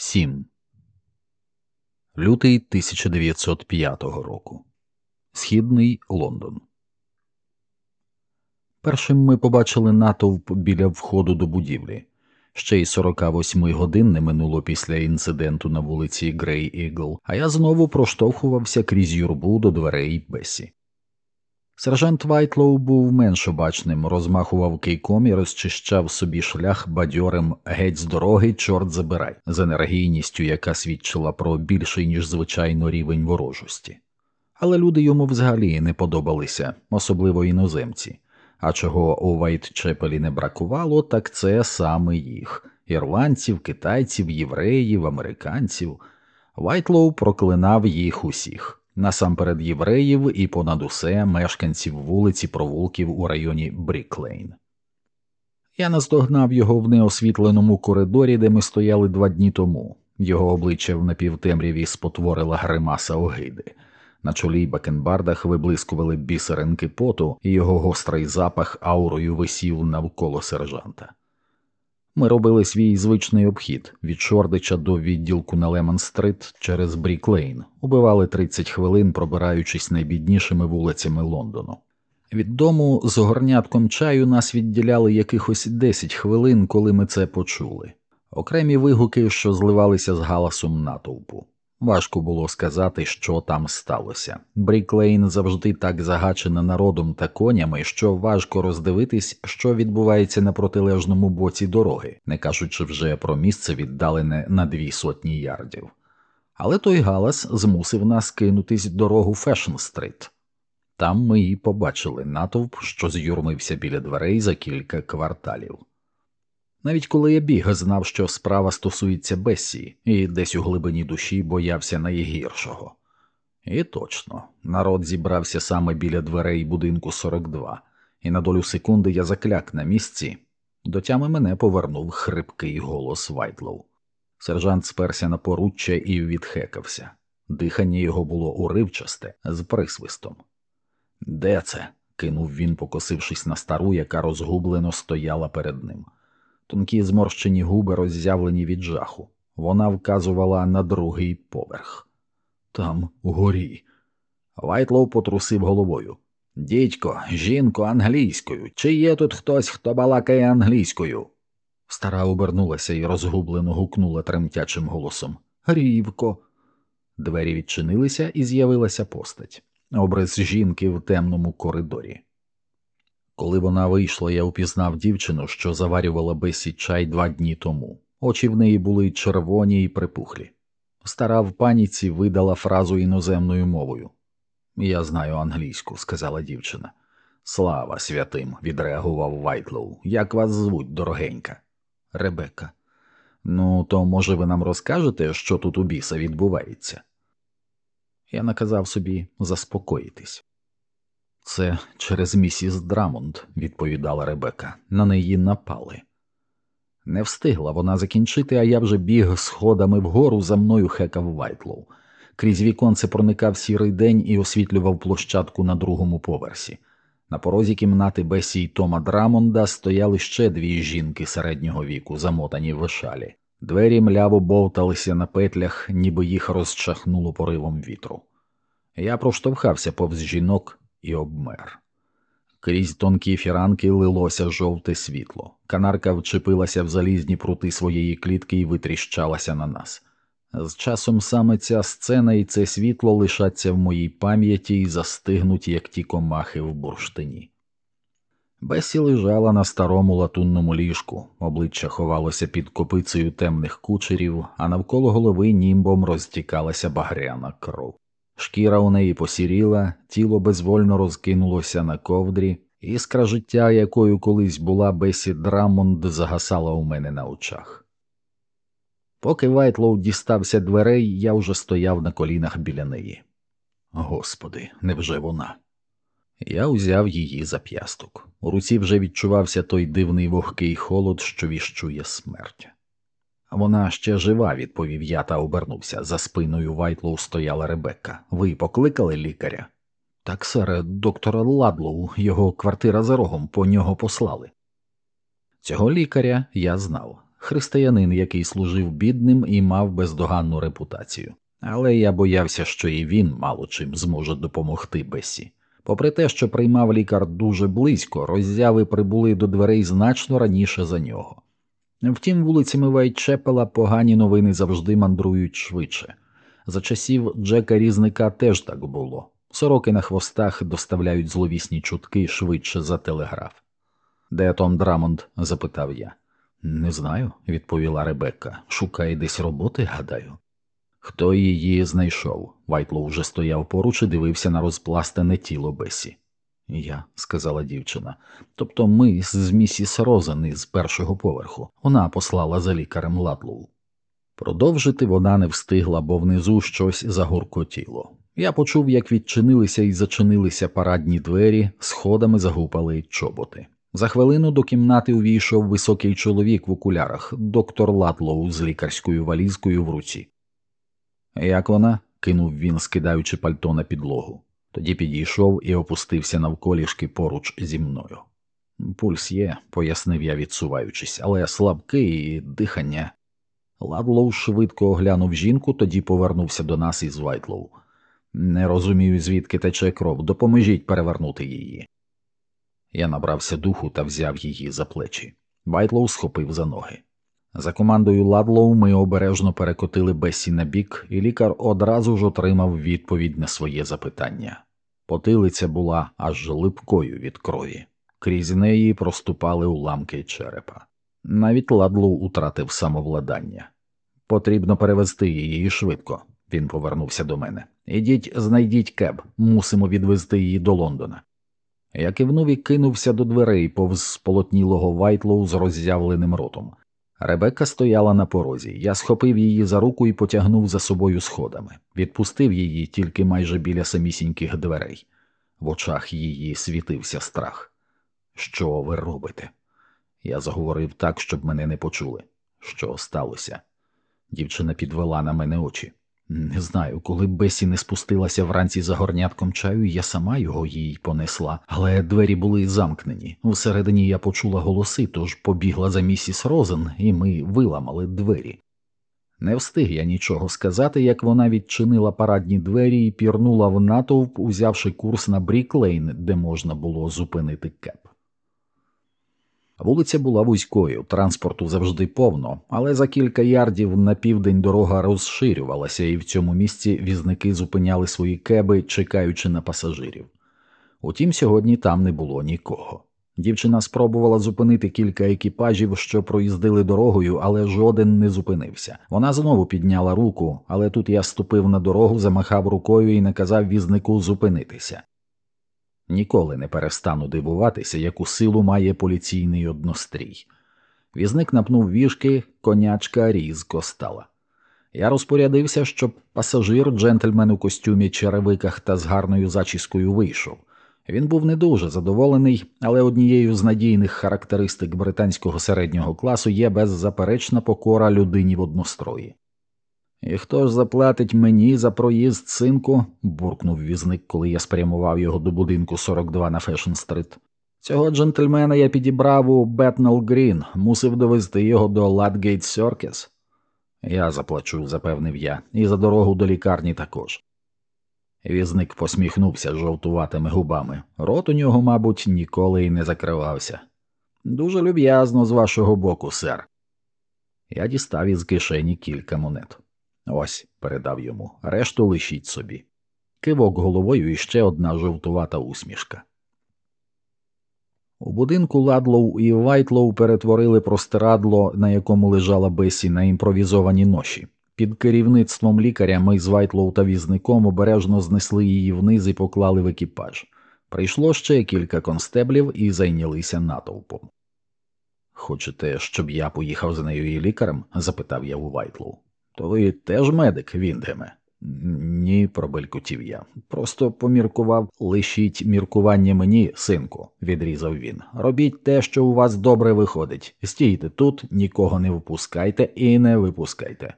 7. Лютий 1905 року. Східний Лондон. Першим ми побачили натовп біля входу до будівлі. Ще й 48 годин не минуло після інциденту на вулиці Грей Ігл, а я знову проштовхувався крізь юрбу до дверей Бесі. Сержант Вайтлоу був менш обачним, розмахував кийком і розчищав собі шлях бадьорим геть з дороги, чорт забирай, з енергійністю, яка свідчила про більший, ніж звичайно, рівень ворожості. Але люди йому взагалі не подобалися, особливо іноземці. А чого у Вайтчепелі не бракувало, так це саме їх ірландців, китайців, євреїв, американців. Вайтлоу проклинав їх усіх насамперед євреїв і понад усе мешканців вулиць і провулків у районі Бріклейн. Я наздогнав його в неосвітленому коридорі, де ми стояли два дні тому. Його обличчя в напівтемряві спотворила гримаса огиди. На чолі й бакенбардах виблискували бісеринки поту, і його гострий запах аурою висів навколо сержанта. Ми робили свій звичний обхід від Шордича до відділку на Лемон-стрит через Бріклейн, убивали 30 хвилин, пробираючись найбіднішими вулицями Лондону. Від дому з горнятком чаю нас відділяли якихось 10 хвилин, коли ми це почули, окремі вигуки, що зливалися з галасом натовпу. Важко було сказати, що там сталося. Бріклейн завжди так загачена народом та конями, що важко роздивитись, що відбувається на протилежному боці дороги, не кажучи вже про місце віддалене на дві сотні ярдів. Але той галас змусив нас кинутись дорогу Фешн-стрит. Там ми і побачили натовп, що з'юрмився біля дверей за кілька кварталів. Навіть коли я біг, знав, що справа стосується Бесі, і десь у глибині душі боявся найгіршого. І точно, народ зібрався саме біля дверей будинку 42, і на долю секунди я закляк на місці. До тями мене повернув хрипкий голос Вайтлоу. Сержант сперся на поруччя і відхекався. Дихання його було уривчасте, з присвистом. Де це? кинув він, покосившись на стару, яка розгублено стояла перед ним. Тонкі зморщені губи роззявлені від жаху. Вона вказувала на другий поверх. Там угорі. Вайтлоу потрусив головою. Дідько, жінко, англійською. Чи є тут хтось, хто балакає англійською? Стара обернулася і розгублено гукнула тремтячим голосом. Рівко. Двері відчинилися і з'явилася постать. Образ жінки в темному коридорі. Коли вона вийшла, я упізнав дівчину, що заварювала Бесі чай два дні тому. Очі в неї були червоні і припухлі. Стара в паніці видала фразу іноземною мовою. Я знаю англійську, сказала дівчина. Слава святим, відреагував Вайтлоу. Як вас звуть, дорогенька? Ребека. Ну, то, може, ви нам розкажете, що тут у біса відбувається? Я наказав собі заспокоїтись. Це через місіс Драмонд, відповідала Ребека, на неї напали. Не встигла вона закінчити, а я вже біг сходами вгору за мною хекав Вайтлоу. Крізь віконце проникав сірий день і освітлював площадку на другому поверсі. На порозі кімнати Бесі й Тома Драмонда стояли ще дві жінки середнього віку, замотані в шалі. Двері мляво бовталися на петлях, ніби їх розчахнуло поривом вітру. Я проштовхався повз жінок і обмер. Крізь тонкі фіранки лилося жовте світло. Канарка вчепилася в залізні прути своєї клітки і витріщалася на нас. З часом саме ця сцена і це світло лишаться в моїй пам'яті і застигнуть, як ті комахи в бурштині. Бесі лежала на старому латунному ліжку, обличчя ховалося під копицею темних кучерів, а навколо голови німбом розтікалася багряна кров. Шкіра у неї посіріла, тіло безвольно розкинулося на ковдрі, іскра життя, якою колись була Бесі Драмонд, загасала у мене на очах. Поки Вайтлоу дістався дверей, я вже стояв на колінах біля неї. Господи, невже вона? Я узяв її зап'ясток. У руці вже відчувався той дивний вогкий холод, що віщує смерть. Вона ще жива, відповів я та обернувся. За спиною Вайтлоу стояла Ребекка. Ви покликали лікаря? Так, сер, доктора Ладлоу, його квартира за рогом, по нього послали. Цього лікаря я знав. християнин, який служив бідним і мав бездоганну репутацію. Але я боявся, що і він мало чим зможе допомогти Бесі. Попри те, що приймав лікар дуже близько, роззяви прибули до дверей значно раніше за нього. Втім, вулицями Вайтчепела погані новини завжди мандрують швидше. За часів Джека Різника теж так було. Сороки на хвостах доставляють зловісні чутки швидше за телеграф. Де Том Драмонд? запитав я. Не знаю, відповіла Ребекка. Шукає десь роботи, гадаю. Хто її знайшов? Вайтлоу вже стояв поруч і дивився на розпластане тіло Бесі. Я, сказала дівчина. Тобто ми з місіс Розен із першого поверху. Вона послала за лікарем Ладлоу. Продовжити вона не встигла, бо внизу щось загуркотіло. Я почув, як відчинилися і зачинилися парадні двері, сходами загупали чоботи. За хвилину до кімнати увійшов високий чоловік в окулярах, доктор Ладлоу з лікарською валізкою в руці. Як вона? кинув він, скидаючи пальто на підлогу. Тоді підійшов і опустився навколішки поруч зі мною. Пульс є, пояснив я, відсуваючись, але слабкий і дихання. Ладлоу швидко оглянув жінку, тоді повернувся до нас із Вайтлоу. Не розумію, звідки тече кров, допоможіть перевернути її. Я набрався духу та взяв її за плечі. Вайтлоу схопив за ноги. За командою Ладлоу ми обережно перекотили Бесі на бік, і лікар одразу ж отримав відповідь на своє запитання. Потилиця була аж липкою від крові, крізь неї проступали уламки черепа. Навіть Ладлоу утратив самовладання. Потрібно перевезти її швидко. Він повернувся до мене. Ідіть, знайдіть кеб, мусимо відвезти її до Лондона. Я кивнув і кинувся до дверей повз сполотнілого Вайтлоу з роззявленим ротом. Ребекка стояла на порозі. Я схопив її за руку і потягнув за собою сходами, відпустив її тільки майже біля самісіньких дверей. В очах її світився страх. Що ви робите? Я заговорив так, щоб мене не почули. Що сталося? Дівчина підвела на мене очі. Не знаю, коли Бесі не спустилася вранці за горнятком чаю, я сама його їй понесла, але двері були замкнені. Всередині я почула голоси, тож побігла за місіс Розен, і ми виламали двері. Не встиг я нічого сказати, як вона відчинила парадні двері і пірнула в натовп, узявши курс на Бріклейн, де можна було зупинити кеп. Вулиця була вузькою, транспорту завжди повно, але за кілька ярдів на південь дорога розширювалася, і в цьому місці візники зупиняли свої кеби, чекаючи на пасажирів. Утім, сьогодні там не було нікого. Дівчина спробувала зупинити кілька екіпажів, що проїздили дорогою, але жоден не зупинився. Вона знову підняла руку, але тут я ступив на дорогу, замахав рукою і наказав візнику зупинитися. Ніколи не перестану дивуватися, яку силу має поліційний однострій. Візник напнув віжки, конячка різко стала. Я розпорядився, щоб пасажир, джентльмен у костюмі, черевиках та з гарною зачіскою вийшов. Він був не дуже задоволений, але однією з надійних характеристик британського середнього класу є беззаперечна покора людині в однострої. І хто ж заплатить мені за проїзд, синку? буркнув візник, коли я спрямував його до будинку 42 на Фешн Стрит. Цього джентльмена я підібрав у Бетнел Грін, мусив довезти його до Ладгейт Сьоркес. Я заплачу, запевнив я, і за дорогу до лікарні також. Візник посміхнувся жовтуватими губами. Рот у нього, мабуть, ніколи й не закривався. Дуже люб'язно з вашого боку, сер. Я дістав із кишені кілька монет. Ось, передав йому, решту лишіть собі. Кивок головою і ще одна жовтувата усмішка. У будинку Ладлоу і Вайтлоу перетворили простирадло, на якому лежала Бесі на імпровізовані ноші. Під керівництвом лікаря ми з Вайтлоу та візником обережно знесли її вниз і поклали в екіпаж. Прийшло ще кілька констеблів і зайнялися натовпом. Хочете, щоб я поїхав з нею і лікарем? запитав я у Вайтлоу. То ви теж медик, Віндгеме? Ні, пробелькотів я. Просто поміркував, лишіть міркування мені, синку, відрізав він. Робіть те, що у вас добре виходить. Стійте тут, нікого не впускайте і не випускайте.